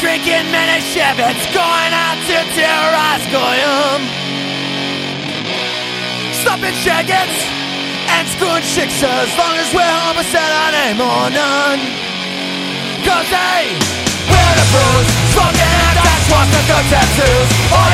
drinking many Chevets, going out to terrorize Goyam. Stopping shaggets and screwing chicks as long as we're our name or none. Cause they wear the bruise, smoking and that's what's the tattoos.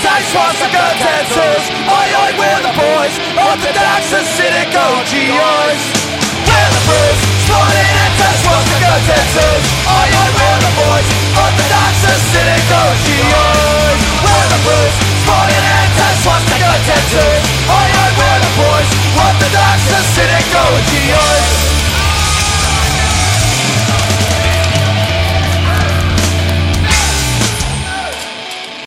Foreign anti-swastika tattoos